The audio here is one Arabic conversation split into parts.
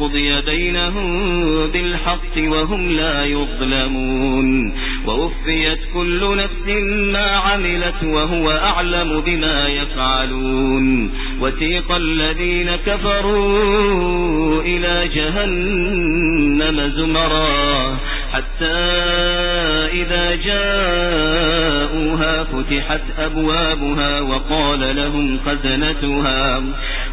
وقضي بينهم بالحق وهم لا يظلمون ووفيت كل نفس ما عملت وهو أعلم بما يفعلون وتيق الذين كفروا إلى جهنم زمرا حتى إذا جاءوها فتحت أبوابها وقال لهم خزنتها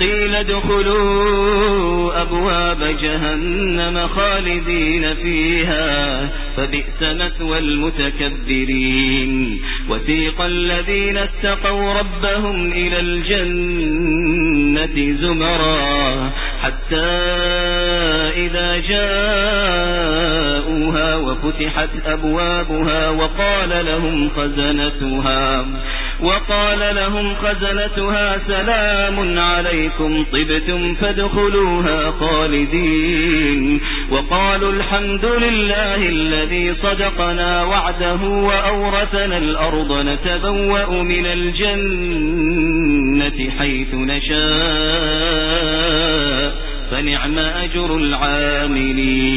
قيل ادخلوا أبواب جهنم خالدين فيها فبئس مثوى المتكبرين. وثيق الذين اتقوا ربهم إلى الجنة زمرا حتى إذا جاءوها وفتحت أبوابها وقال لهم خزنتها. وقال لهم خزنتها سلام عليكم طبتم فادخلوها خالدين. وقالوا الحمد لله الذي صدقنا وعده وأورثنا الأرض نتبوأ من الجنة حيث نشاء. فنعم أجر العاملين.